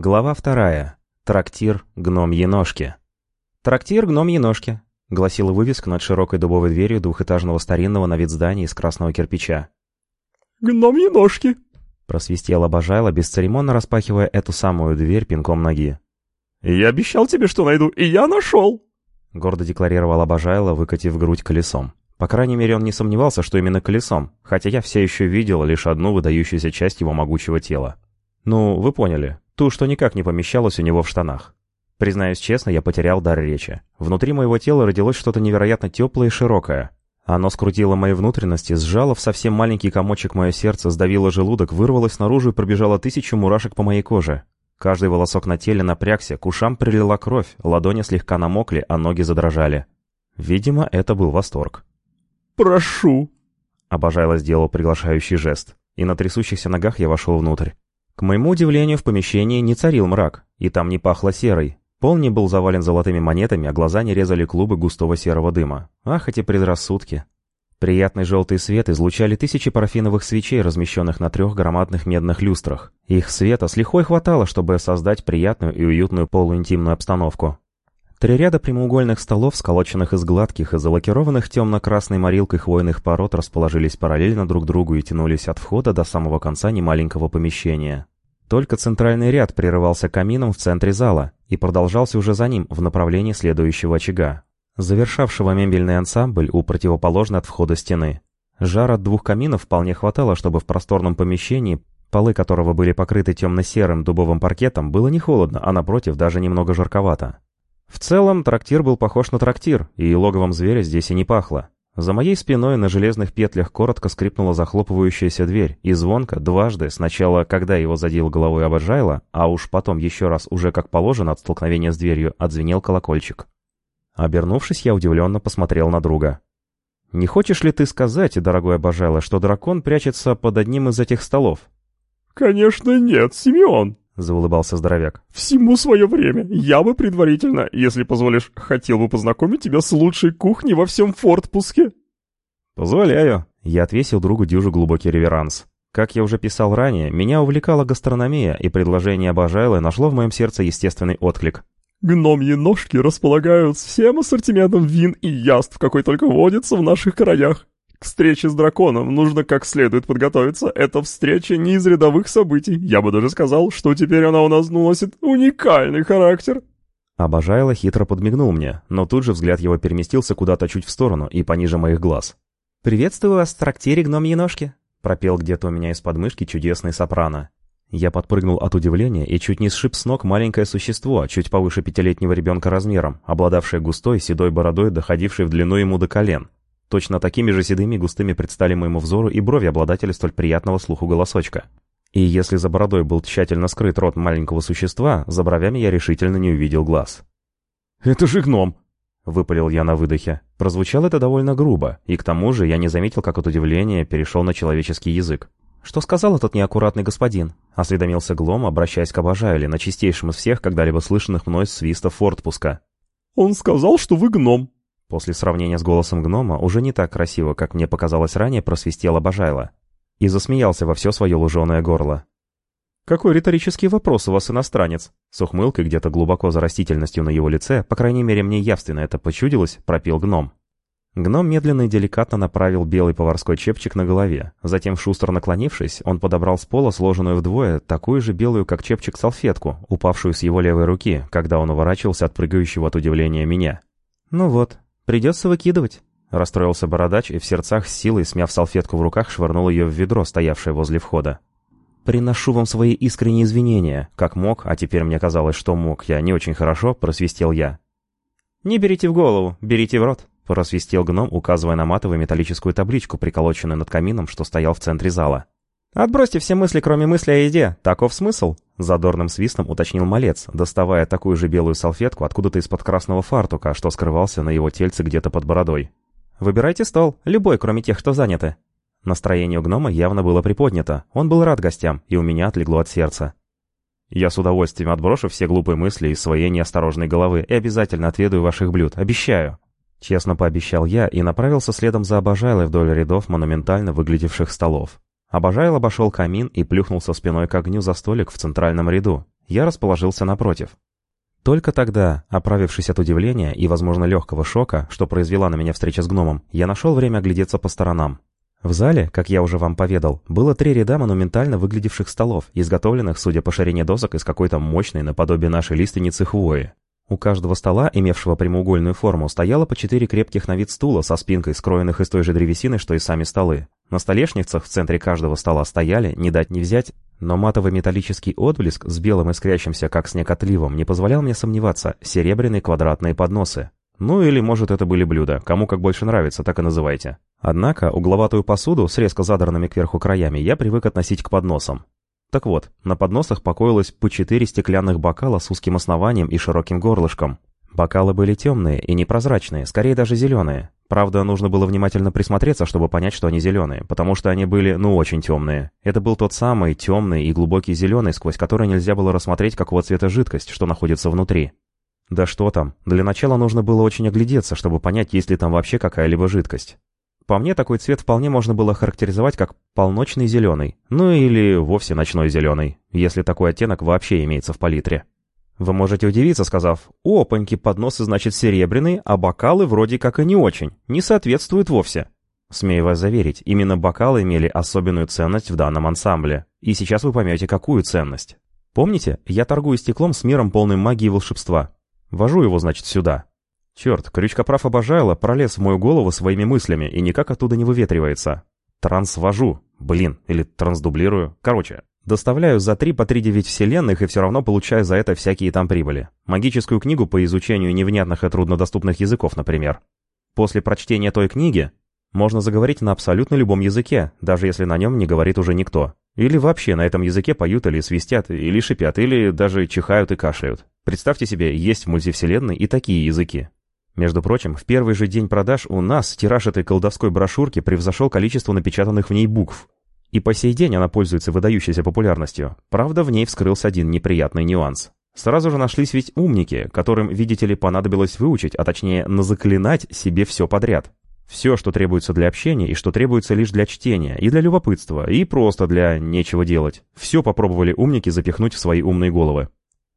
Глава вторая. Трактир гномьи ножки. «Трактир гномьи ножки», — гласила вывеска над широкой дубовой дверью двухэтажного старинного на вид здания из красного кирпича. «Гномьи ножки», — просвистел обожайло, бесцеремонно распахивая эту самую дверь пинком ноги. «Я обещал тебе, что найду, и я нашел!» — гордо декларировал обожайло, выкатив грудь колесом. По крайней мере, он не сомневался, что именно колесом, хотя я все еще видел лишь одну выдающуюся часть его могучего тела. Ну, вы поняли, ту, что никак не помещалась у него в штанах. Признаюсь честно, я потерял дар речи. Внутри моего тела родилось что-то невероятно теплое и широкое. Оно скрутило мои внутренности, сжало в совсем маленький комочек мое сердце, сдавило желудок, вырвалось наружу и пробежало тысячу мурашек по моей коже. Каждый волосок на теле напрягся, к ушам прилила кровь, ладони слегка намокли, а ноги задрожали. Видимо, это был восторг. «Прошу!» Обожайло сделал приглашающий жест, и на трясущихся ногах я вошел внутрь. К моему удивлению, в помещении не царил мрак, и там не пахло серой. Пол не был завален золотыми монетами, а глаза не резали клубы густого серого дыма. Ах, эти предрассудки! Приятный желтый свет излучали тысячи парафиновых свечей, размещенных на трех громадных медных люстрах. Их света с лихвой хватало, чтобы создать приятную и уютную полуинтимную обстановку. Три ряда прямоугольных столов, сколоченных из гладких и залакированных темно-красной морилкой хвойных пород, расположились параллельно друг другу и тянулись от входа до самого конца немаленького помещения. Только центральный ряд прерывался камином в центре зала и продолжался уже за ним в направлении следующего очага, завершавшего мебельный ансамбль у противоположной от входа стены. Жар от двух каминов вполне хватало, чтобы в просторном помещении, полы которого были покрыты темно-серым дубовым паркетом, было не холодно, а напротив даже немного жарковато. В целом, трактир был похож на трактир, и логовом зверя здесь и не пахло. За моей спиной на железных петлях коротко скрипнула захлопывающаяся дверь, и звонко, дважды, сначала, когда его задел головой обожайло, а уж потом еще раз, уже как положено от столкновения с дверью, отзвенел колокольчик. Обернувшись, я удивленно посмотрел на друга. «Не хочешь ли ты сказать, дорогой обожайло, что дракон прячется под одним из этих столов?» «Конечно нет, Симеон!» Заулыбался здоровяк. «Всему свое время. Я бы предварительно, если позволишь, хотел бы познакомить тебя с лучшей кухней во всем фортпуске». «Позволяю». Я отвесил другу дюжу глубокий реверанс. Как я уже писал ранее, меня увлекала гастрономия, и предложение Обожайлы нашло в моем сердце естественный отклик. «Гномьи ножки располагают всем ассортиментом вин и яств, какой только водится в наших краях. К встрече с драконом нужно как следует подготовиться. Эта встреча не из рядовых событий. Я бы даже сказал, что теперь она у нас носит уникальный характер. Обожайло хитро подмигнул мне, но тут же взгляд его переместился куда-то чуть в сторону и пониже моих глаз. «Приветствую вас в трактире гномьи ножки», — пропел где-то у меня из подмышки чудесный сопрано. Я подпрыгнул от удивления и чуть не сшиб с ног маленькое существо, чуть повыше пятилетнего ребенка размером, обладавшее густой седой бородой, доходившей в длину ему до колен. Точно такими же седыми и густыми предстали моему взору и брови обладателя столь приятного слуху голосочка. И если за бородой был тщательно скрыт рот маленького существа, за бровями я решительно не увидел глаз. «Это же гном!» — выпалил я на выдохе. Прозвучало это довольно грубо, и к тому же я не заметил, как от удивления перешел на человеческий язык. «Что сказал этот неаккуратный господин?» — осведомился Глом, обращаясь к обожайле, на чистейшем из всех когда-либо слышанных мной свистов фортпуска. «Он сказал, что вы гном», После сравнения с голосом гнома уже не так красиво, как мне показалось ранее, просвистел обожайло. И засмеялся во все свое луженое горло. «Какой риторический вопрос у вас, иностранец?» С ухмылкой где-то глубоко за растительностью на его лице, по крайней мере мне явственно это почудилось, пропил гном. Гном медленно и деликатно направил белый поварской чепчик на голове. Затем, шустро наклонившись, он подобрал с пола сложенную вдвое, такую же белую, как чепчик, салфетку, упавшую с его левой руки, когда он уворачивался от прыгающего от удивления меня. «Ну вот, «Придется выкидывать», — расстроился бородач и в сердцах с силой, смяв салфетку в руках, швырнул ее в ведро, стоявшее возле входа. «Приношу вам свои искренние извинения. Как мог, а теперь мне казалось, что мог я не очень хорошо, просвистел я». «Не берите в голову, берите в рот», — просвистел гном, указывая на матовую металлическую табличку, приколоченную над камином, что стоял в центре зала. «Отбросьте все мысли, кроме мысли о еде. Таков смысл?» Задорным свистом уточнил малец, доставая такую же белую салфетку откуда-то из-под красного фартука, что скрывался на его тельце где-то под бородой. «Выбирайте стол, любой, кроме тех, кто заняты». Настроение у гнома явно было приподнято. Он был рад гостям, и у меня отлегло от сердца. «Я с удовольствием отброшу все глупые мысли из своей неосторожной головы и обязательно отведаю ваших блюд, обещаю». Честно пообещал я и направился следом за обожайлой вдоль рядов монументально выглядевших столов. Обожайл обошел камин и плюхнулся спиной к огню за столик в центральном ряду. я расположился напротив. Только тогда, оправившись от удивления и, возможно, легкого шока, что произвела на меня встреча с гномом, я нашел время оглядеться по сторонам. В зале, как я уже вам поведал, было три ряда монументально выглядевших столов, изготовленных, судя по ширине досок, из какой-то мощной, наподобие нашей лиственницы хвои. У каждого стола, имевшего прямоугольную форму, стояло по четыре крепких на вид стула со спинкой, скроенных из той же древесины, что и сами столы. На столешницах в центре каждого стола стояли, не дать не взять, но матовый металлический отблеск с белым искрящимся, как снег отливом, не позволял мне сомневаться, серебряные квадратные подносы. Ну или, может, это были блюда, кому как больше нравится, так и называйте. Однако угловатую посуду с резко задранными кверху краями я привык относить к подносам. Так вот, на подносах покоилось по четыре стеклянных бокала с узким основанием и широким горлышком. Бокалы были темные и непрозрачные, скорее даже зеленые. Правда, нужно было внимательно присмотреться, чтобы понять, что они зеленые, потому что они были, ну, очень темные. Это был тот самый темный и глубокий зеленый, сквозь который нельзя было рассмотреть, какого цвета жидкость, что находится внутри. Да что там, для начала нужно было очень оглядеться, чтобы понять, есть ли там вообще какая-либо жидкость. По мне, такой цвет вполне можно было характеризовать как полночный зеленый, ну или вовсе ночной зеленый, если такой оттенок вообще имеется в палитре. Вы можете удивиться, сказав, «Опаньки, подносы, значит, серебряные, а бокалы вроде как и не очень, не соответствуют вовсе». Смею вас заверить, именно бокалы имели особенную ценность в данном ансамбле. И сейчас вы поймете, какую ценность. Помните, я торгую стеклом с миром полным магии и волшебства. Вожу его, значит, сюда. Черт, крючкоправ обожайла пролез в мою голову своими мыслями и никак оттуда не выветривается. Трансвожу. Блин, или трансдублирую. Короче, Доставляю за 3 по 3 9 вселенных и все равно получаю за это всякие там прибыли. Магическую книгу по изучению невнятных и труднодоступных языков, например. После прочтения той книги можно заговорить на абсолютно любом языке, даже если на нем не говорит уже никто. Или вообще на этом языке поют или свистят, или шипят, или даже чихают и кашляют. Представьте себе, есть в мультивселенной и такие языки. Между прочим, в первый же день продаж у нас тираж этой колдовской брошюрки превзошел количество напечатанных в ней букв. И по сей день она пользуется выдающейся популярностью. Правда, в ней вскрылся один неприятный нюанс. Сразу же нашлись ведь умники, которым, видите ли, понадобилось выучить, а точнее назаклинать себе все подряд. Все, что требуется для общения и что требуется лишь для чтения, и для любопытства, и просто для нечего делать. Все попробовали умники запихнуть в свои умные головы.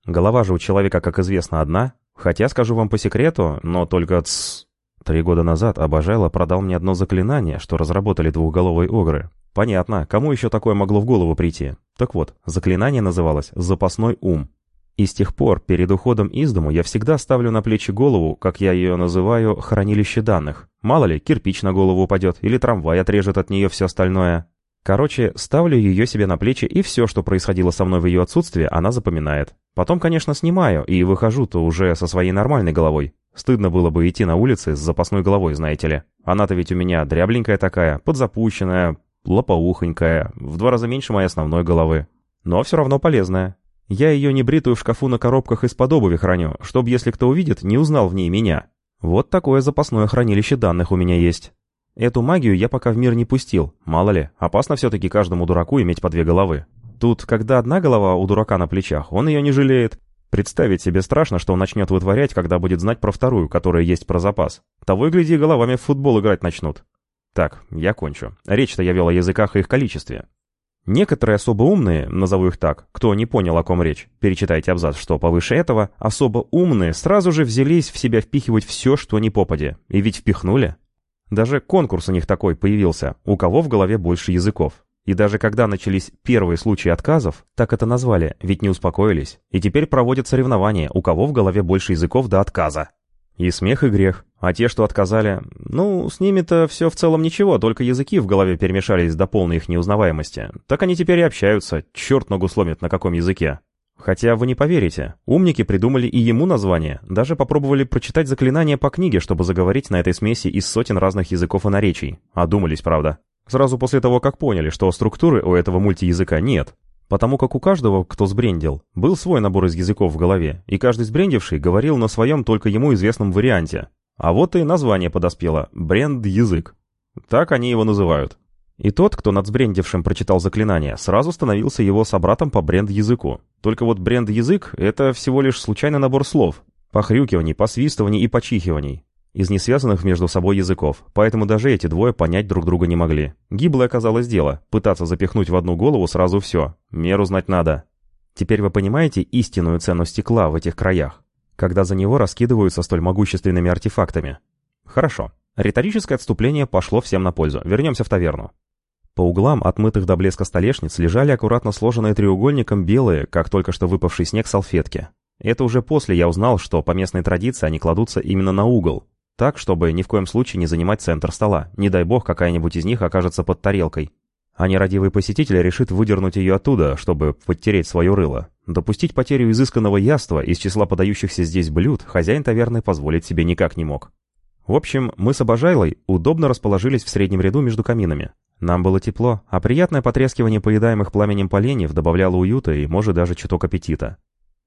Голова же у человека, как известно, одна. Хотя, скажу вам по секрету, но только тс. Три года назад Обожайло продал мне одно заклинание, что разработали двухголовые огры. Понятно, кому еще такое могло в голову прийти? Так вот, заклинание называлось «Запасной ум». И с тех пор, перед уходом из дому, я всегда ставлю на плечи голову, как я ее называю, хранилище данных. Мало ли, кирпич на голову упадет, или трамвай отрежет от нее все остальное. Короче, ставлю ее себе на плечи, и все, что происходило со мной в ее отсутствие, она запоминает. Потом, конечно, снимаю, и выхожу-то уже со своей нормальной головой. Стыдно было бы идти на улице с запасной головой, знаете ли. Она-то ведь у меня дрябленькая такая, подзапущенная, лопоухонькая, в два раза меньше моей основной головы. Но все равно полезная. Я ее небритую в шкафу на коробках из-под обуви храню, чтобы, если кто увидит, не узнал в ней меня. Вот такое запасное хранилище данных у меня есть. Эту магию я пока в мир не пустил, мало ли, опасно все-таки каждому дураку иметь по две головы. Тут, когда одна голова у дурака на плечах, он ее не жалеет. Представить себе страшно, что он начнет вытворять, когда будет знать про вторую, которая есть про запас. Того и гляди, головами в футбол играть начнут. Так, я кончу. Речь-то я вел о языках и их количестве. Некоторые особо умные, назову их так, кто не понял, о ком речь, перечитайте абзац, что повыше этого, особо умные сразу же взялись в себя впихивать все, что не попади. И ведь впихнули. Даже конкурс у них такой появился, у кого в голове больше языков. И даже когда начались первые случаи отказов, так это назвали, ведь не успокоились. И теперь проводят соревнования, у кого в голове больше языков до отказа. И смех, и грех. А те, что отказали, ну, с ними-то все в целом ничего, только языки в голове перемешались до полной их неузнаваемости. Так они теперь и общаются, черт ногу сломит на каком языке. Хотя вы не поверите, умники придумали и ему название, даже попробовали прочитать заклинание по книге, чтобы заговорить на этой смеси из сотен разных языков и наречий. Одумались, правда. Сразу после того, как поняли, что структуры у этого мультиязыка нет, Потому как у каждого, кто сбрендил, был свой набор из языков в голове, и каждый сбрендивший говорил на своем только ему известном варианте. А вот и название подоспело — бренд-язык. Так они его называют. И тот, кто над сбрендившим прочитал заклинание, сразу становился его собратом по бренд-языку. Только вот бренд-язык — это всего лишь случайный набор слов, похрюкиваний, посвистываний и почихиваний из несвязанных между собой языков, поэтому даже эти двое понять друг друга не могли. Гиблое оказалось дело, пытаться запихнуть в одну голову сразу все, меру знать надо. Теперь вы понимаете истинную цену стекла в этих краях, когда за него раскидываются столь могущественными артефактами. Хорошо. Риторическое отступление пошло всем на пользу. Вернемся в таверну. По углам отмытых до блеска столешниц лежали аккуратно сложенные треугольником белые, как только что выпавший снег, салфетки. Это уже после я узнал, что по местной традиции они кладутся именно на угол, так, чтобы ни в коем случае не занимать центр стола. Не дай бог, какая-нибудь из них окажется под тарелкой. А нерадивый посетитель решит выдернуть ее оттуда, чтобы подтереть свое рыло. Допустить потерю изысканного яства из числа подающихся здесь блюд хозяин таверны позволить себе никак не мог. В общем, мы с Обожайлой удобно расположились в среднем ряду между каминами. Нам было тепло, а приятное потрескивание поедаемых пламенем поленьев добавляло уюта и, может, даже чуток аппетита.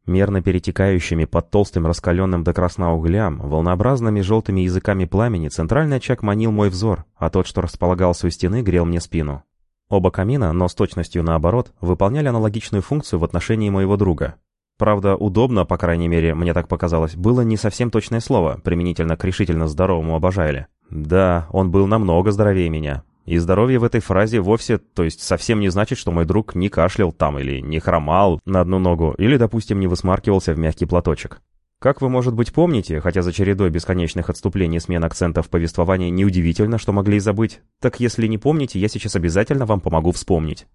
Мерно перетекающими под толстым раскаленным до красна углям, волнообразными желтыми языками пламени центральный очаг манил мой взор, а тот, что располагался у стены, грел мне спину. Оба камина, но с точностью наоборот, выполняли аналогичную функцию в отношении моего друга. Правда, удобно, по крайней мере, мне так показалось, было не совсем точное слово, применительно к решительно здоровому обожайле. Да, он был намного здоровее меня. И здоровье в этой фразе вовсе, то есть совсем не значит, что мой друг не кашлял там или не хромал на одну ногу, или, допустим, не высмаркивался в мягкий платочек. Как вы, может быть, помните, хотя за чередой бесконечных отступлений смен акцентов повествования неудивительно, что могли и забыть, так если не помните, я сейчас обязательно вам помогу вспомнить.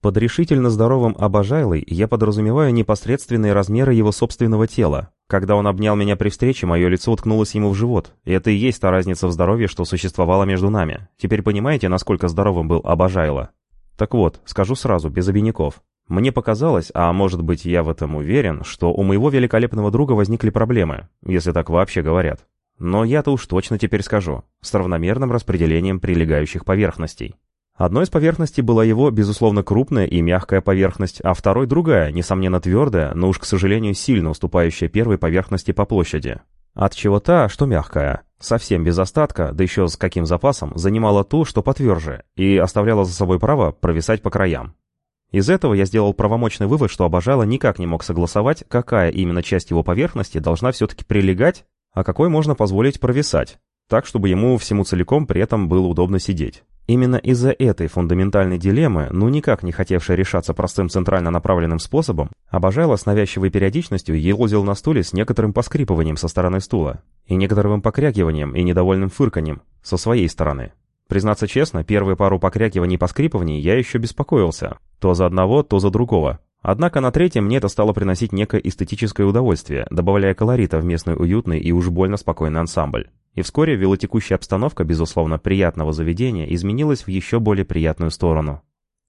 Под решительно здоровым обожайлой я подразумеваю непосредственные размеры его собственного тела. Когда он обнял меня при встрече, мое лицо уткнулось ему в живот. И это и есть та разница в здоровье, что существовала между нами. Теперь понимаете, насколько здоровым был обожайло? Так вот, скажу сразу, без обиняков. Мне показалось, а может быть я в этом уверен, что у моего великолепного друга возникли проблемы, если так вообще говорят. Но я-то уж точно теперь скажу, с равномерным распределением прилегающих поверхностей. Одной из поверхностей была его, безусловно, крупная и мягкая поверхность, а второй другая, несомненно твердая, но уж, к сожалению, сильно уступающая первой поверхности по площади. От чего та, что мягкая, совсем без остатка, да еще с каким запасом, занимала ту, что потверже, и оставляла за собой право провисать по краям. Из этого я сделал правомочный вывод, что Обожало никак не мог согласовать, какая именно часть его поверхности должна все-таки прилегать, а какой можно позволить провисать, так, чтобы ему всему целиком при этом было удобно сидеть. Именно из-за этой фундаментальной дилеммы, ну никак не хотевшей решаться простым центрально направленным способом, Обожало с навязчивой периодичностью елозил на стуле с некоторым поскрипыванием со стороны стула, и некоторым покрякиванием и недовольным фырканьем со своей стороны. Признаться честно, первые пару покрякиваний и поскрипываний я еще беспокоился. То за одного, то за другого. Однако на третьем мне это стало приносить некое эстетическое удовольствие, добавляя колорита в местный уютный и уж больно спокойный ансамбль. И вскоре велотекущая обстановка, безусловно, приятного заведения изменилась в еще более приятную сторону.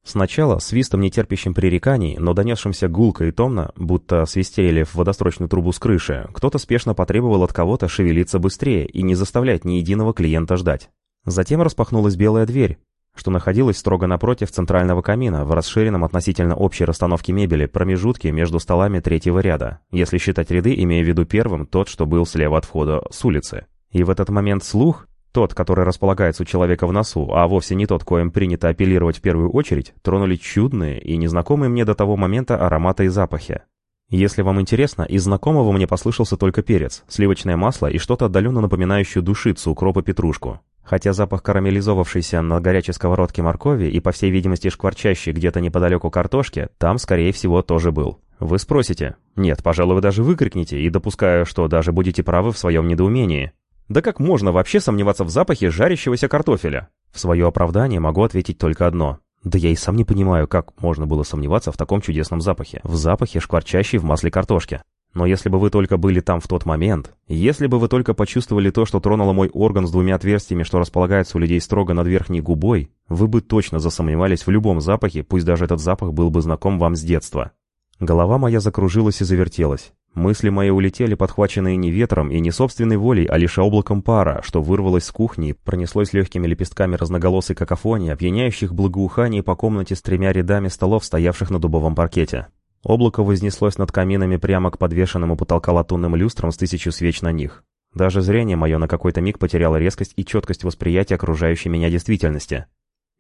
Сначала свистом нетерпящим пререканий, но донесшимся гулко и томно, будто свистели в водострочную трубу с крыши, кто-то спешно потребовал от кого-то шевелиться быстрее и не заставлять ни единого клиента ждать. Затем распахнулась белая дверь, что находилась строго напротив центрального камина в расширенном относительно общей расстановке мебели промежутке между столами третьего ряда, если считать ряды, имея в виду первым тот, что был слева от входа с улицы. И в этот момент слух, тот, который располагается у человека в носу, а вовсе не тот, коим принято апеллировать в первую очередь, тронули чудные и незнакомые мне до того момента ароматы и запахи. Если вам интересно, из знакомого мне послышался только перец, сливочное масло и что-то отдаленно напоминающее душицу, укроп и петрушку. Хотя запах карамелизовавшейся на горячей сковородке моркови и, по всей видимости, шкварчащей где-то неподалеку картошки, там, скорее всего, тоже был. Вы спросите. Нет, пожалуй, вы даже выкрикнете, и допускаю, что даже будете правы в своем недоумении. Да как можно вообще сомневаться в запахе жарящегося картофеля? В свое оправдание могу ответить только одно. Да я и сам не понимаю, как можно было сомневаться в таком чудесном запахе. В запахе, шкварчащей в масле картошки. Но если бы вы только были там в тот момент, если бы вы только почувствовали то, что тронуло мой орган с двумя отверстиями, что располагается у людей строго над верхней губой, вы бы точно засомневались в любом запахе, пусть даже этот запах был бы знаком вам с детства. Голова моя закружилась и завертелась. Мысли мои улетели, подхваченные не ветром и не собственной волей, а лишь облаком пара, что вырвалось с кухни, пронеслось легкими лепестками разноголосой какофонии, опьяняющих благоуханий по комнате с тремя рядами столов, стоявших на дубовом паркете. Облако вознеслось над каминами прямо к подвешенному потолка латунным люстрам с тысячу свеч на них. Даже зрение мое на какой-то миг потеряло резкость и четкость восприятия окружающей меня действительности.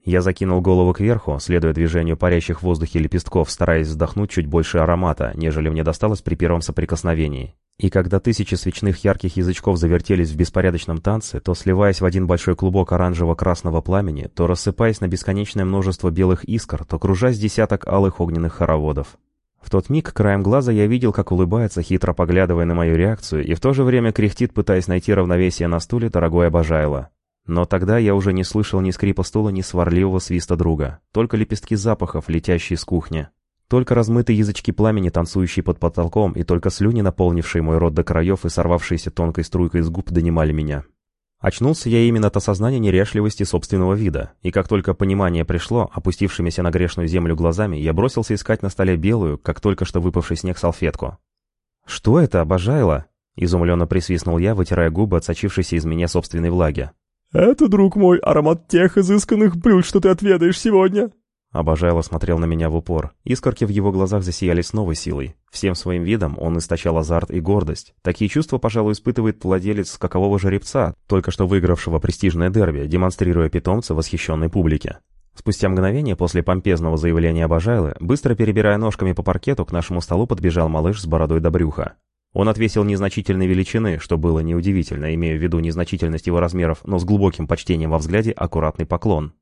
Я закинул голову кверху, следуя движению парящих в воздухе лепестков, стараясь вздохнуть чуть больше аромата, нежели мне досталось при первом соприкосновении. И когда тысячи свечных ярких язычков завертелись в беспорядочном танце, то сливаясь в один большой клубок оранжево-красного пламени, то рассыпаясь на бесконечное множество белых искр, то кружась десяток алых огненных хороводов. В тот миг краем глаза я видел, как улыбается, хитро поглядывая на мою реакцию, и в то же время кряхтит, пытаясь найти равновесие на стуле, дорогой обожайло. Но тогда я уже не слышал ни скрипа стула, ни сварливого свиста друга, только лепестки запахов, летящие с кухни. Только размытые язычки пламени, танцующие под потолком, и только слюни, наполнившие мой рот до краев и сорвавшиеся тонкой струйкой из губ, донимали меня. Очнулся я именно от осознания неряшливости собственного вида, и как только понимание пришло, опустившимися на грешную землю глазами, я бросился искать на столе белую, как только что выпавший снег, салфетку. «Что это, обожайло?» — изумленно присвистнул я, вытирая губы от сочившейся из меня собственной влаги. «Это, друг мой, аромат тех изысканных блюд, что ты отведаешь сегодня!» Обожайло смотрел на меня в упор. Искорки в его глазах засияли с новой силой. Всем своим видом он источал азарт и гордость. Такие чувства, пожалуй, испытывает владелец скакового жеребца, только что выигравшего престижное дерби, демонстрируя питомца восхищенной публике. Спустя мгновение после помпезного заявления Обожайлы, быстро перебирая ножками по паркету, к нашему столу подбежал малыш с бородой до брюха. Он отвесил незначительной величины, что было неудивительно, имея в виду незначительность его размеров, но с глубоким почтением во взгляде аккуратный поклон.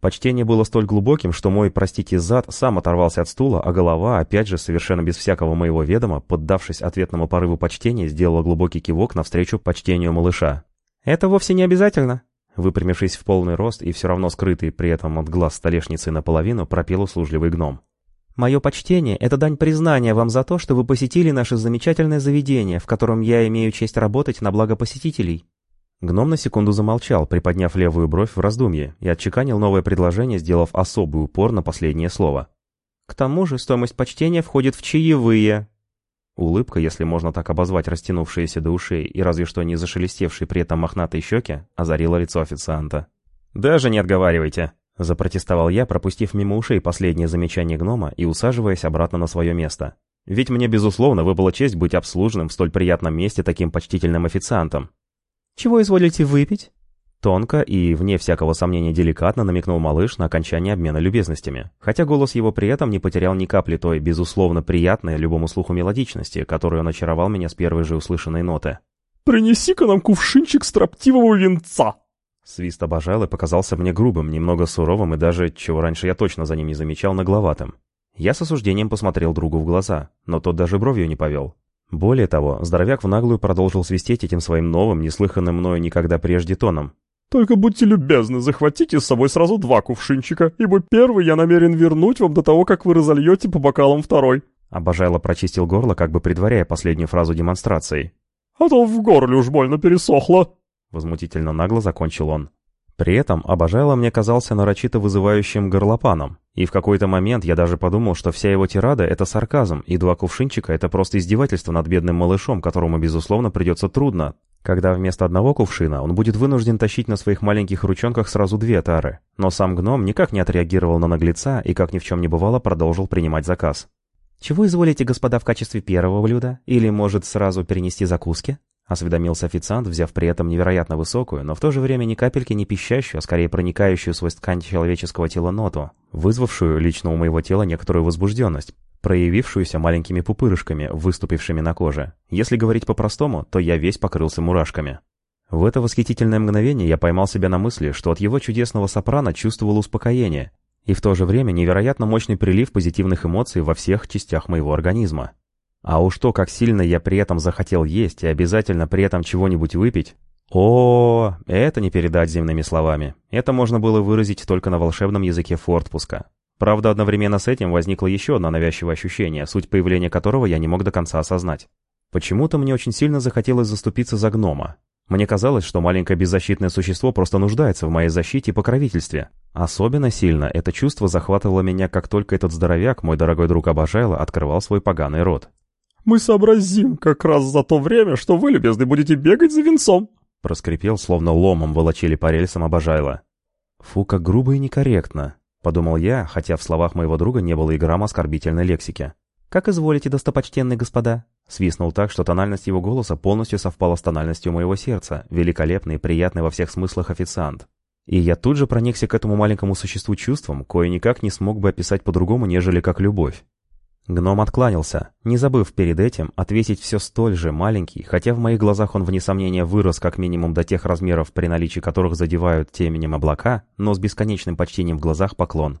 Почтение было столь глубоким, что мой, простите, зад сам оторвался от стула, а голова, опять же, совершенно без всякого моего ведома, поддавшись ответному порыву почтения, сделала глубокий кивок навстречу почтению малыша. «Это вовсе не обязательно», Выпрямившись в полный рост и все равно скрытый при этом от глаз столешницы наполовину, пропел услужливый гном. «Мое почтение — это дань признания вам за то, что вы посетили наше замечательное заведение, в котором я имею честь работать на благо посетителей. Гном на секунду замолчал, приподняв левую бровь в раздумье, и отчеканил новое предложение, сделав особый упор на последнее слово. «К тому же стоимость почтения входит в чаевые». Улыбка, если можно так обозвать растянувшиеся до ушей и разве что не зашелестевшие при этом мохнатые щеки, озарила лицо официанта. «Даже не отговаривайте!» — запротестовал я, пропустив мимо ушей последнее замечание гнома и усаживаясь обратно на свое место. «Ведь мне, безусловно, выпала честь быть обслуженным в столь приятном месте таким почтительным официантом. «Чего изволите выпить?» Тонко и, вне всякого сомнения, деликатно намекнул малыш на окончание обмена любезностями, хотя голос его при этом не потерял ни капли той, безусловно, приятной любому слуху мелодичности, которую он очаровал меня с первой же услышанной ноты. «Принеси-ка нам кувшинчик строптивого венца!» Свист обожал и показался мне грубым, немного суровым и даже, чего раньше я точно за ним не замечал, нагловатым. Я с осуждением посмотрел другу в глаза, но тот даже бровью не повел. Более того, здоровяк в наглую продолжил свистеть этим своим новым, неслыханным мною никогда прежде тоном. «Только будьте любезны, захватите с собой сразу два кувшинчика, ибо первый я намерен вернуть вам до того, как вы разольете по бокалам второй». Обожайло прочистил горло, как бы предваряя последнюю фразу демонстрации. «А то в горле уж больно пересохло». Возмутительно нагло закончил он. При этом Обожайло мне казался нарочито вызывающим горлопаном, и в какой-то момент я даже подумал, что вся его тирада — это сарказм, и два кувшинчика — это просто издевательство над бедным малышом, которому, безусловно, придется трудно, когда вместо одного кувшина он будет вынужден тащить на своих маленьких ручонках сразу две тары. Но сам гном никак не отреагировал на наглеца и, как ни в чем не бывало, продолжил принимать заказ. «Чего изволите, господа, в качестве первого блюда? Или, может, сразу перенести закуски?» — осведомился официант, взяв при этом невероятно высокую, но в то же время ни капельки не пищащую, а скорее проникающую сквозь ткань человеческого тела ноту, вызвавшую лично у моего тела некоторую возбужденность, проявившуюся маленькими пупырышками, выступившими на коже. Если говорить по-простому, то я весь покрылся мурашками. В это восхитительное мгновение я поймал себя на мысли, что от его чудесного сопрано чувствовал успокоение, и в то же время невероятно мощный прилив позитивных эмоций во всех частях моего организма. А уж то, как сильно я при этом захотел есть и обязательно при этом чего-нибудь выпить, о, это не передать земными словами. Это можно было выразить только на волшебном языке фортпуска. Правда, одновременно с этим возникло еще одно навязчивое ощущение, суть появления которого я не мог до конца осознать. Почему-то мне очень сильно захотелось заступиться за гнома. Мне казалось, что маленькое беззащитное существо просто нуждается в моей защите и покровительстве. Особенно сильно это чувство захватывало меня, как только этот здоровяк, мой дорогой друг Абажайло, открывал свой поганый рот. Мы сообразим как раз за то время, что вы, любезный, будете бегать за венцом!» Проскрипел, словно ломом волочили по рельсам обожайло. «Фу, как грубо и некорректно», — подумал я, хотя в словах моего друга не было и грамма оскорбительной лексики. «Как изволите, достопочтенные господа?» Свистнул так, что тональность его голоса полностью совпала с тональностью моего сердца, великолепный приятный во всех смыслах официант. И я тут же проникся к этому маленькому существу чувством, кое никак не смог бы описать по-другому, нежели как любовь. Гном откланялся, не забыв перед этим ответить все столь же маленький, хотя в моих глазах он вне сомнения вырос как минимум до тех размеров, при наличии которых задевают теменем облака, но с бесконечным почтением в глазах поклон.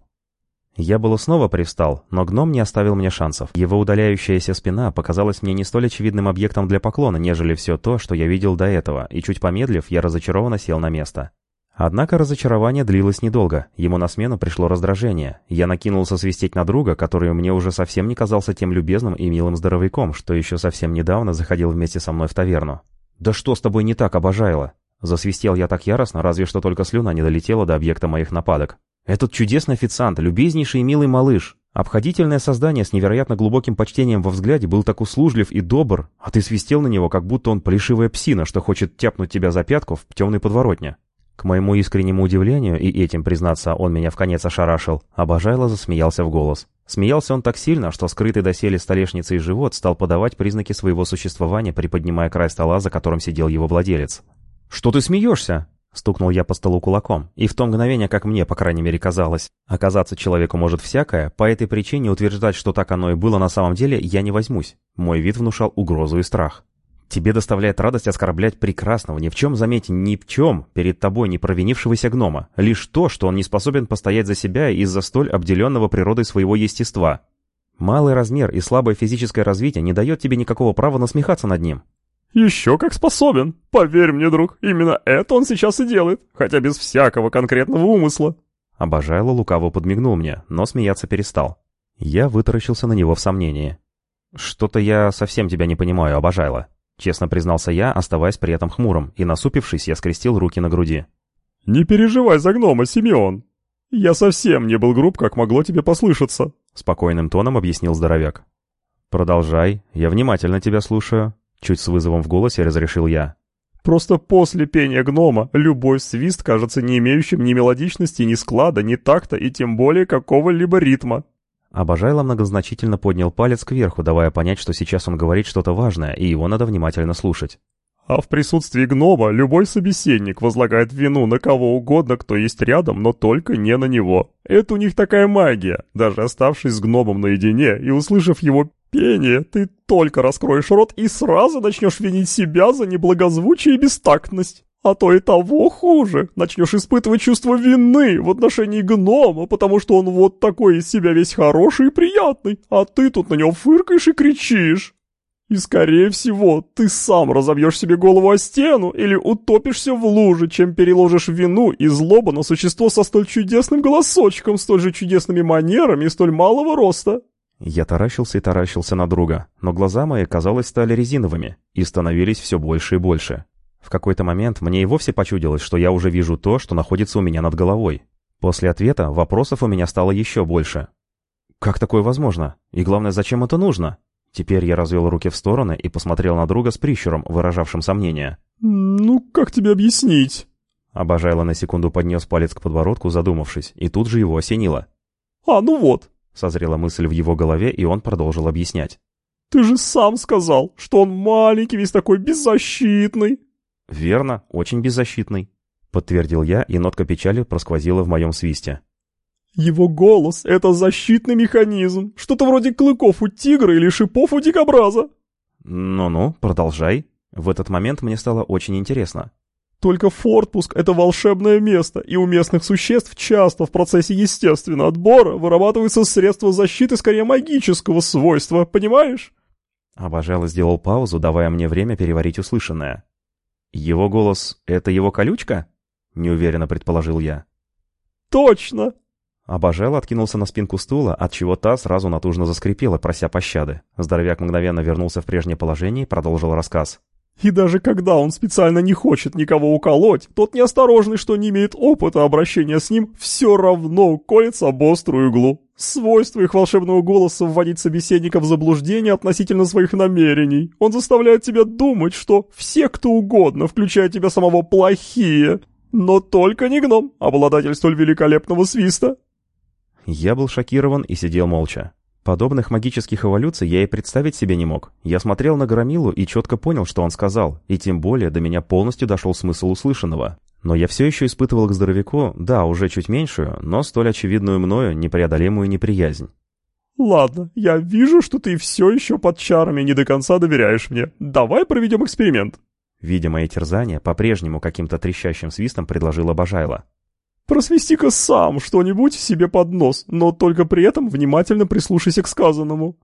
Я было снова привстал, но гном не оставил мне шансов. Его удаляющаяся спина показалась мне не столь очевидным объектом для поклона, нежели все то, что я видел до этого, и чуть помедлив, я разочарованно сел на место. Однако разочарование длилось недолго, ему на смену пришло раздражение. Я накинулся свистеть на друга, который мне уже совсем не казался тем любезным и милым здоровяком, что еще совсем недавно заходил вместе со мной в таверну. «Да что с тобой не так, обожаела?» Засвистел я так яростно, разве что только слюна не долетела до объекта моих нападок. Этот чудесный официант, любезнейший и милый малыш, обходительное создание с невероятно глубоким почтением во взгляде, был так услужлив и добр, а ты свистел на него, как будто он плешивая псина, что хочет тяпнуть тебя за пятку в темной подворотне. К моему искреннему удивлению, и этим, признаться, он меня в конец ошарашил, Обожайло засмеялся в голос. Смеялся он так сильно, что скрытый доселе столешницей живот стал подавать признаки своего существования, приподнимая край стола, за которым сидел его владелец. «Что ты смеешься?» Стукнул я по столу кулаком, и в то мгновение, как мне, по крайней мере, казалось, оказаться человеку может всякое, по этой причине утверждать, что так оно и было на самом деле, я не возьмусь. Мой вид внушал угрозу и страх. Тебе доставляет радость оскорблять прекрасного, ни в чем, заметь, ни в чем, перед тобой не провинившегося гнома. Лишь то, что он не способен постоять за себя из-за столь обделенного природой своего естества. Малый размер и слабое физическое развитие не дает тебе никакого права насмехаться над ним. «Еще как способен. Поверь мне, друг, именно это он сейчас и делает, хотя без всякого конкретного умысла». Обожайло лукаво подмигнул мне, но смеяться перестал. Я вытаращился на него в сомнении. «Что-то я совсем тебя не понимаю, Обожайло», — честно признался я, оставаясь при этом хмурым, и, насупившись, я скрестил руки на груди. «Не переживай за гнома, Симеон. Я совсем не был груб, как могло тебе послышаться», — спокойным тоном объяснил здоровяк. «Продолжай, я внимательно тебя слушаю», Чуть с вызовом в голосе разрешил я. Просто после пения гнома любой свист кажется не имеющим ни мелодичности, ни склада, ни такта и тем более какого-либо ритма. Обожайло многозначительно поднял палец кверху, давая понять, что сейчас он говорит что-то важное, и его надо внимательно слушать. А в присутствии гнома любой собеседник возлагает вину на кого угодно, кто есть рядом, но только не на него. Это у них такая магия. Даже оставшись с гномом наедине и услышав его пение, ты только раскроешь рот и сразу начнешь винить себя за неблагозвучие и бестактность. А то и того хуже, начнешь испытывать чувство вины в отношении гнома, потому что он вот такой из себя весь хороший и приятный, а ты тут на него фыркаешь и кричишь. И скорее всего, ты сам разобьешь себе голову о стену или утопишься в луже, чем переложишь вину и злобу на существо со столь чудесным голосочком, столь же чудесными манерами и столь малого роста. Я таращился и таращился на друга, но глаза мои, казалось, стали резиновыми и становились все больше и больше. В какой-то момент мне и вовсе почудилось, что я уже вижу то, что находится у меня над головой. После ответа вопросов у меня стало еще больше. Как такое возможно? И главное, зачем это нужно? Теперь я развел руки в стороны и посмотрел на друга с прищуром, выражавшим сомнение. «Ну, как тебе объяснить?» Обожайло на секунду поднес палец к подбородку, задумавшись, и тут же его осенило. «А, ну вот, Созрела мысль в его голове, и он продолжил объяснять. «Ты же сам сказал, что он маленький, весь такой беззащитный!» «Верно, очень беззащитный», — подтвердил я, и нотка печали просквозила в моем свисте. «Его голос — это защитный механизм, что-то вроде клыков у тигра или шипов у дикобраза». «Ну-ну, продолжай». В этот момент мне стало очень интересно. Только фортпуск — это волшебное место, и у местных существ часто в процессе естественного отбора вырабатываются средства защиты скорее магического свойства, понимаешь? Обожало сделал паузу, давая мне время переварить услышанное. «Его голос — это его колючка?» — неуверенно предположил я. «Точно!» Обожал откинулся на спинку стула, от чего та сразу натужно заскрипела, прося пощады. Здоровяк мгновенно вернулся в прежнее положение и продолжил рассказ. И даже когда он специально не хочет никого уколоть, тот неосторожный, что не имеет опыта обращения с ним, все равно колется об острую иглу. Свойство их волшебного голоса вводить собеседника в заблуждение относительно своих намерений. Он заставляет тебя думать, что все кто угодно, включая тебя самого, плохие. Но только не гном, обладатель столь великолепного свиста. Я был шокирован и сидел молча. Подобных магических эволюций я и представить себе не мог. Я смотрел на Громилу и четко понял, что он сказал, и тем более до меня полностью дошел смысл услышанного. Но я все еще испытывал к здоровяку, да, уже чуть меньшую, но столь очевидную мною непреодолимую неприязнь. «Ладно, я вижу, что ты все еще под чарами не до конца доверяешь мне. Давай проведем эксперимент». Видя мои терзания, по-прежнему каким-то трещащим свистом предложила Бажайла. Просвести-ка сам что-нибудь себе под нос, но только при этом внимательно прислушайся к сказанному».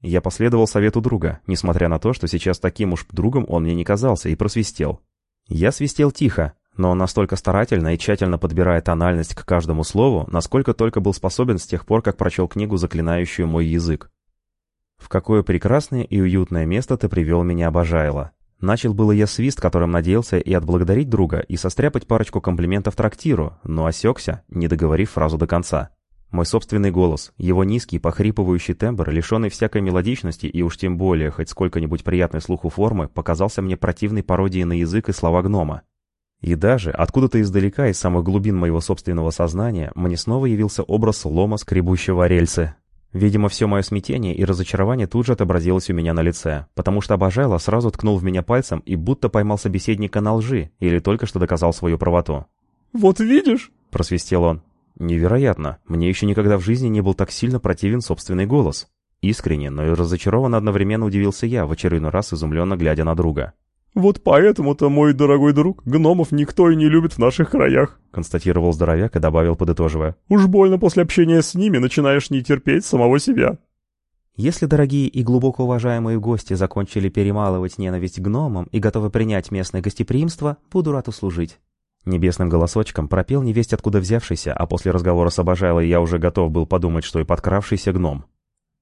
Я последовал совету друга, несмотря на то, что сейчас таким уж другом он мне не казался, и просвистел. Я свистел тихо, но настолько старательно и тщательно подбирая тональность к каждому слову, насколько только был способен с тех пор, как прочел книгу, заклинающую мой язык. «В какое прекрасное и уютное место ты привел меня, обожайла!» Начал было я свист, которым надеялся и отблагодарить друга, и состряпать парочку комплиментов трактиру, но осекся, не договорив фразу до конца. Мой собственный голос, его низкий, похрипывающий тембр, лишенный всякой мелодичности и уж тем более хоть сколько-нибудь приятной слуху формы, показался мне противной пародией на язык и слова гнома. И даже, откуда-то издалека, из самых глубин моего собственного сознания, мне снова явился образ лома, скребущего рельсы, Видимо, все мое смятение и разочарование тут же отобразилось у меня на лице, потому что Обожайло сразу ткнул в меня пальцем и будто поймал собеседника на лжи или только что доказал свою правоту. «Вот видишь?» — просвистел он. «Невероятно. Мне еще никогда в жизни не был так сильно противен собственный голос». Искренне, но и разочарованно одновременно удивился я, в очередной раз изумленно глядя на друга. «Вот поэтому-то, мой дорогой друг, гномов никто и не любит в наших краях», — констатировал здоровяк и добавил, подытоживая. «Уж больно после общения с ними начинаешь не терпеть самого себя». Если дорогие и глубоко уважаемые гости закончили перемалывать ненависть гномам и готовы принять местное гостеприимство, буду рад услужить. Небесным голосочком пропел невесть откуда взявшийся, а после разговора с обожайлой я уже готов был подумать, что и подкравшийся гном.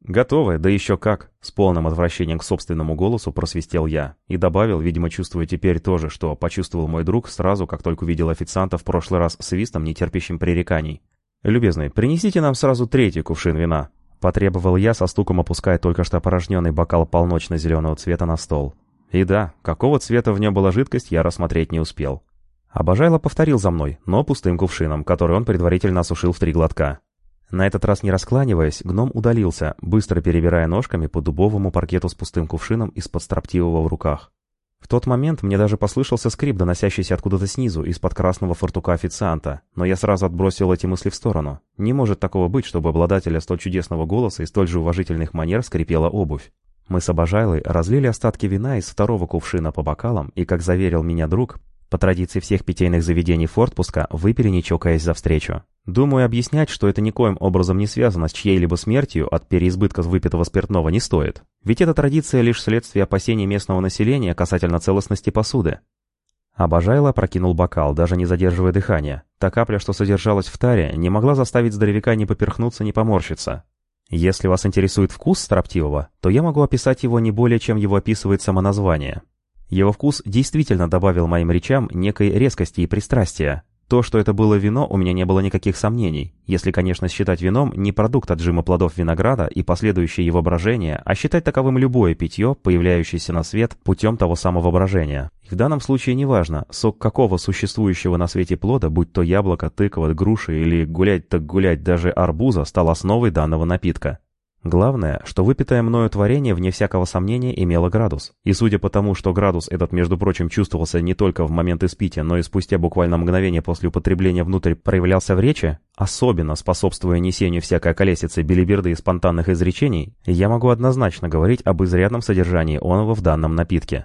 «Готовы, да еще как!» С полным отвращением к собственному голосу просвистел я. И добавил, видимо, чувствуя теперь тоже, что почувствовал мой друг сразу, как только увидел официанта в прошлый раз свистом, нетерпящим пререканий. «Любезный, принесите нам сразу третий кувшин вина», — потребовал я, со стуком опуская только что опорожненный бокал полночно-зеленого цвета на стол. И да, какого цвета в нем была жидкость, я рассмотреть не успел. Обожайло повторил за мной, но пустым кувшином, который он предварительно осушил в три глотка. На этот раз не раскланиваясь, гном удалился, быстро перебирая ножками по дубовому паркету с пустым кувшином из-под строптивого в руках. В тот момент мне даже послышался скрип, доносящийся откуда-то снизу, из-под красного фартука официанта, но я сразу отбросил эти мысли в сторону. Не может такого быть, чтобы обладателя столь чудесного голоса и столь же уважительных манер скрипела обувь. Мы с Обожайлой разлили остатки вина из второго кувшина по бокалам, и, как заверил меня друг, по традиции всех питейных заведений Фортпуска, выпили не чокаясь за встречу. Думаю, объяснять, что это никоим образом не связано с чьей-либо смертью от переизбытка выпитого спиртного не стоит. Ведь эта традиция лишь следствие опасений местного населения касательно целостности посуды. Обожайло прокинул бокал, даже не задерживая дыхания. Та капля, что содержалась в таре, не могла заставить здоровяка ни поперхнуться, ни поморщиться. Если вас интересует вкус строптивого, то я могу описать его не более, чем его описывает само название. Его вкус действительно добавил моим речам некой резкости и пристрастия. То, что это было вино, у меня не было никаких сомнений, если, конечно, считать вином не продукт отжима плодов винограда и последующее его брожение, а считать таковым любое питье, появляющееся на свет путем того самого брожения. В данном случае неважно, сок какого существующего на свете плода, будь то яблоко, тыква, груша или гулять так гулять даже арбуза, стал основой данного напитка. Главное, что выпитое мною творение, вне всякого сомнения, имело градус. И судя по тому, что градус этот, между прочим, чувствовался не только в момент испития, но и спустя буквально мгновение после употребления внутрь проявлялся в речи, особенно способствуя несению всякой колесицы билиберды и спонтанных изречений, я могу однозначно говорить об изрядном содержании оного в данном напитке.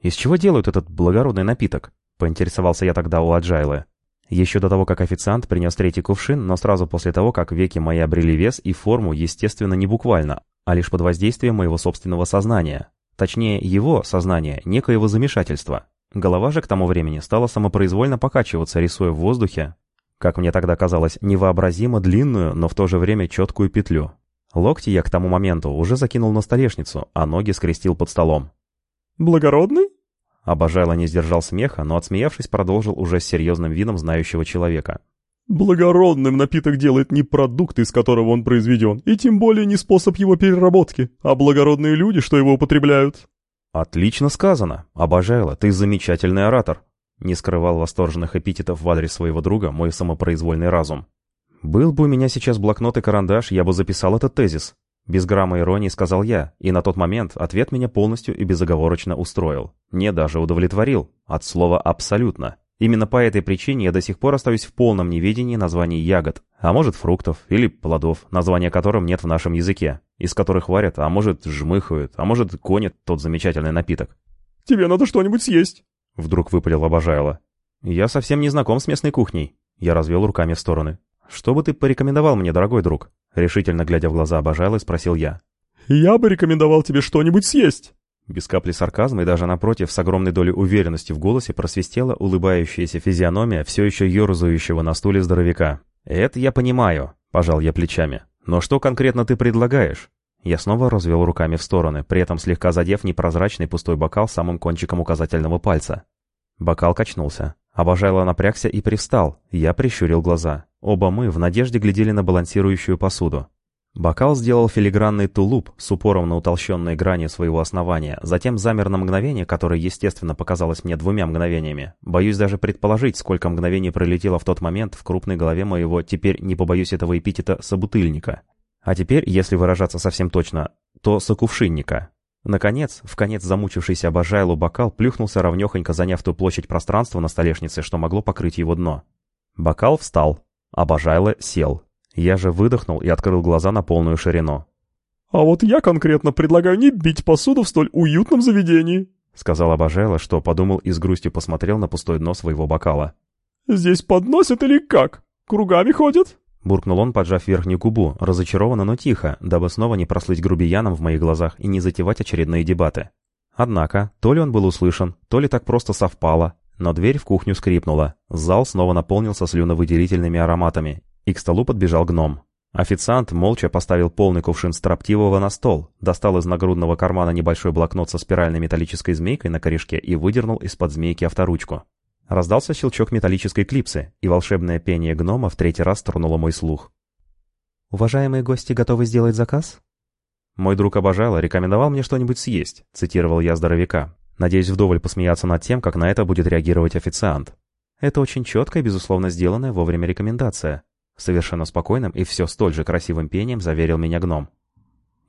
«Из чего делают этот благородный напиток?» — поинтересовался я тогда у Аджайлы. Еще до того, как официант принес третий кувшин, но сразу после того, как веки мои обрели вес и форму, естественно, не буквально, а лишь под воздействием моего собственного сознания. Точнее, его сознания, некоего замешательства. Голова же к тому времени стала самопроизвольно покачиваться, рисуя в воздухе, как мне тогда казалось, невообразимо длинную, но в то же время четкую петлю. Локти я к тому моменту уже закинул на столешницу, а ноги скрестил под столом. «Благородный?» Обожайло не сдержал смеха, но отсмеявшись, продолжил уже с серьезным видом знающего человека. Благородным напиток делает не продукт, из которого он произведен, и тем более не способ его переработки, а благородные люди, что его употребляют. Отлично сказано. Обожайло, ты замечательный оратор. Не скрывал восторженных эпитетов в адрес своего друга мой самопроизвольный разум. Был бы у меня сейчас блокнот и карандаш, я бы записал этот тезис. Без грамма иронии сказал я, и на тот момент ответ меня полностью и безоговорочно устроил. Не даже удовлетворил. От слова «абсолютно». Именно по этой причине я до сих пор остаюсь в полном неведении названий ягод, а может фруктов или плодов, названия которым нет в нашем языке, из которых варят, а может жмыхают, а может гонят тот замечательный напиток. «Тебе надо что-нибудь съесть», — вдруг выпалил Обожайло. «Я совсем не знаком с местной кухней». Я развел руками в стороны. «Что бы ты порекомендовал мне, дорогой друг?» Решительно глядя в глаза обожалой, спросил я. «Я бы рекомендовал тебе что-нибудь съесть». Без капли сарказма и даже напротив, с огромной долей уверенности в голосе просвистела улыбающаяся физиономия все еще ерзающего на стуле здоровяка. «Это я понимаю», — пожал я плечами. «Но что конкретно ты предлагаешь?» Я снова развел руками в стороны, при этом слегка задев непрозрачный пустой бокал самым кончиком указательного пальца. Бокал качнулся. Обожайло напрягся и привстал. Я прищурил глаза. Оба мы в надежде глядели на балансирующую посуду. Бокал сделал филигранный тулуп с упором на утолщенные грани своего основания, затем замер на мгновение, которое, естественно, показалось мне двумя мгновениями. Боюсь даже предположить, сколько мгновений пролетело в тот момент в крупной голове моего, теперь не побоюсь этого эпитета, собутыльника. А теперь, если выражаться совсем точно, то сокувшинника. Наконец, в конец замучившийся обожайлу бокал плюхнулся ровнёхонько, заняв ту площадь пространства на столешнице, что могло покрыть его дно. Бокал встал, обожайло сел. Я же выдохнул и открыл глаза на полную ширину. «А вот я конкретно предлагаю не бить посуду в столь уютном заведении», сказал обожайло, что подумал и с грустью посмотрел на пустое дно своего бокала. «Здесь подносят или как? Кругами ходят?» Буркнул он, поджав верхнюю губу, разочарованно, но тихо, дабы снова не прослыть грубияном в моих глазах и не затевать очередные дебаты. Однако, то ли он был услышан, то ли так просто совпало, но дверь в кухню скрипнула. Зал снова наполнился слюновыделительными ароматами, и к столу подбежал гном. Официант молча поставил полный кувшин строптивого на стол, достал из нагрудного кармана небольшой блокнот со спиральной металлической змейкой на корешке и выдернул из-под змейки авторучку. Раздался щелчок металлической клипсы, и волшебное пение гнома в третий раз тронуло мой слух. «Уважаемые гости готовы сделать заказ?» «Мой друг обожала, рекомендовал мне что-нибудь съесть», — цитировал я здоровяка. Надеюсь вдоволь посмеяться над тем, как на это будет реагировать официант. Это очень четкая, безусловно, сделанная вовремя рекомендация. Совершенно спокойным и все столь же красивым пением заверил меня гном.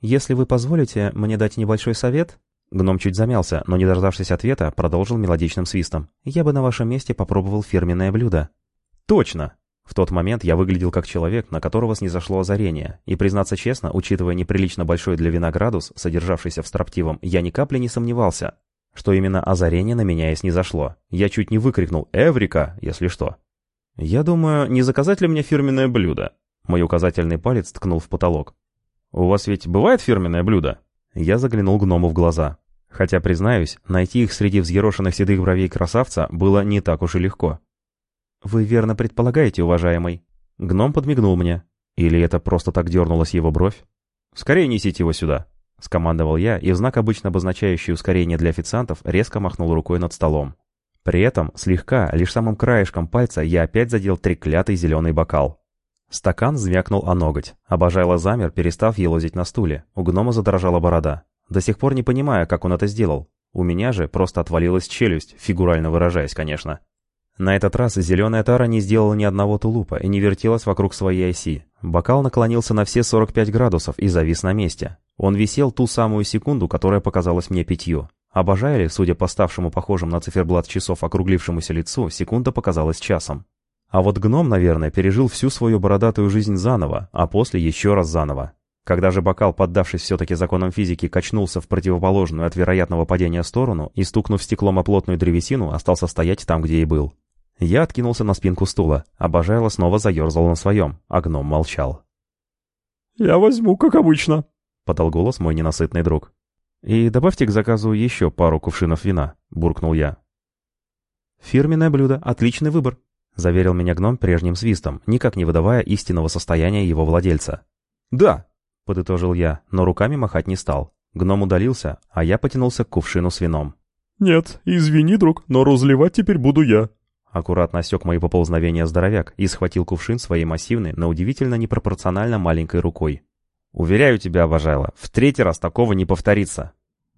«Если вы позволите мне дать небольшой совет, Гном чуть замялся, но, не дождавшись ответа, продолжил мелодичным свистом. «Я бы на вашем месте попробовал фирменное блюдо». «Точно!» В тот момент я выглядел как человек, на которого снизошло озарение, и, признаться честно, учитывая неприлично большой для вина градус, содержавшийся в строптивом, я ни капли не сомневался, что именно озарение на меня и снизошло. Я чуть не выкрикнул «Эврика!», если что. «Я думаю, не заказать ли мне фирменное блюдо?» Мой указательный палец ткнул в потолок. «У вас ведь бывает фирменное блюдо?» Я заглянул гному в глаза. Хотя, признаюсь, найти их среди взъерошенных седых бровей красавца было не так уж и легко. «Вы верно предполагаете, уважаемый?» Гном подмигнул мне. Или это просто так дернулась его бровь? «Скорее несите его сюда!» — скомандовал я, и в знак, обычно обозначающий ускорение для официантов, резко махнул рукой над столом. При этом, слегка, лишь самым краешком пальца, я опять задел треклятый зеленый бокал. Стакан звякнул о ноготь. Обожайло замер, перестав елозить на стуле. У гнома задрожала борода. До сих пор не понимая, как он это сделал. У меня же просто отвалилась челюсть, фигурально выражаясь, конечно. На этот раз зеленая тара не сделала ни одного тулупа и не вертелась вокруг своей оси. Бокал наклонился на все 45 градусов и завис на месте. Он висел ту самую секунду, которая показалась мне пятью. Обожали, судя по ставшему похожим на циферблат часов округлившемуся лицу, секунда показалась часом. А вот гном, наверное, пережил всю свою бородатую жизнь заново, а после еще раз заново. Когда же бокал, поддавшись все-таки законам физики, качнулся в противоположную от вероятного падения сторону и, стукнув стеклом о плотную древесину, остался стоять там, где и был. Я откинулся на спинку стула, а Бажайло снова заерзал на своем, а гном молчал. «Я возьму, как обычно», — подал голос мой ненасытный друг. «И добавьте к заказу еще пару кувшинов вина», — буркнул я. «Фирменное блюдо, отличный выбор», — заверил меня гном прежним свистом, никак не выдавая истинного состояния его владельца. «Да», — подытожил я, но руками махать не стал. Гном удалился, а я потянулся к кувшину с вином. «Нет, извини, друг, но разливать теперь буду я». Аккуратно осек мои поползновения здоровяк и схватил кувшин своей массивной, но удивительно непропорционально маленькой рукой. «Уверяю тебя, обожала, в третий раз такого не повторится!»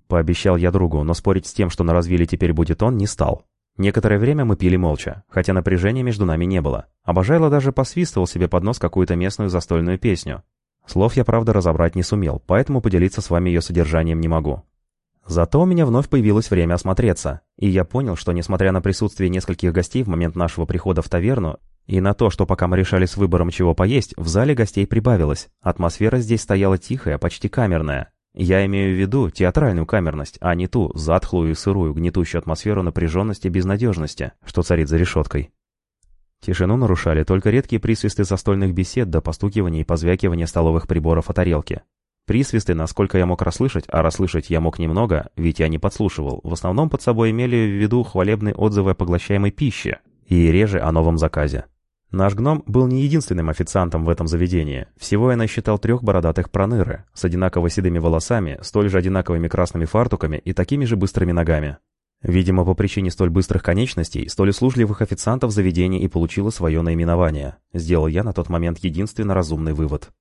Пообещал я другу, но спорить с тем, что на развиле теперь будет он, не стал. Некоторое время мы пили молча, хотя напряжения между нами не было. Обожайло даже посвистывал себе под нос какую-то местную застольную песню. Слов я, правда, разобрать не сумел, поэтому поделиться с вами ее содержанием не могу. Зато у меня вновь появилось время осмотреться, и я понял, что несмотря на присутствие нескольких гостей в момент нашего прихода в таверну, и на то, что пока мы решали с выбором чего поесть, в зале гостей прибавилось. Атмосфера здесь стояла тихая, почти камерная. Я имею в виду театральную камерность, а не ту затхлую и сырую, гнетущую атмосферу напряженности и безнадежности, что царит за решеткой. Тишину нарушали только редкие присвисты застольных бесед до постукивания и позвякивания столовых приборов о тарелке. Присвисты, насколько я мог расслышать, а расслышать я мог немного, ведь я не подслушивал, в основном под собой имели в виду хвалебные отзывы о поглощаемой пище и реже о новом заказе. Наш гном был не единственным официантом в этом заведении. Всего я насчитал трех бородатых проныры с одинаково седыми волосами, столь же одинаковыми красными фартуками и такими же быстрыми ногами. Видимо, по причине столь быстрых конечностей, столь услужливых официантов заведение и получило свое наименование. Сделал я на тот момент единственно разумный вывод.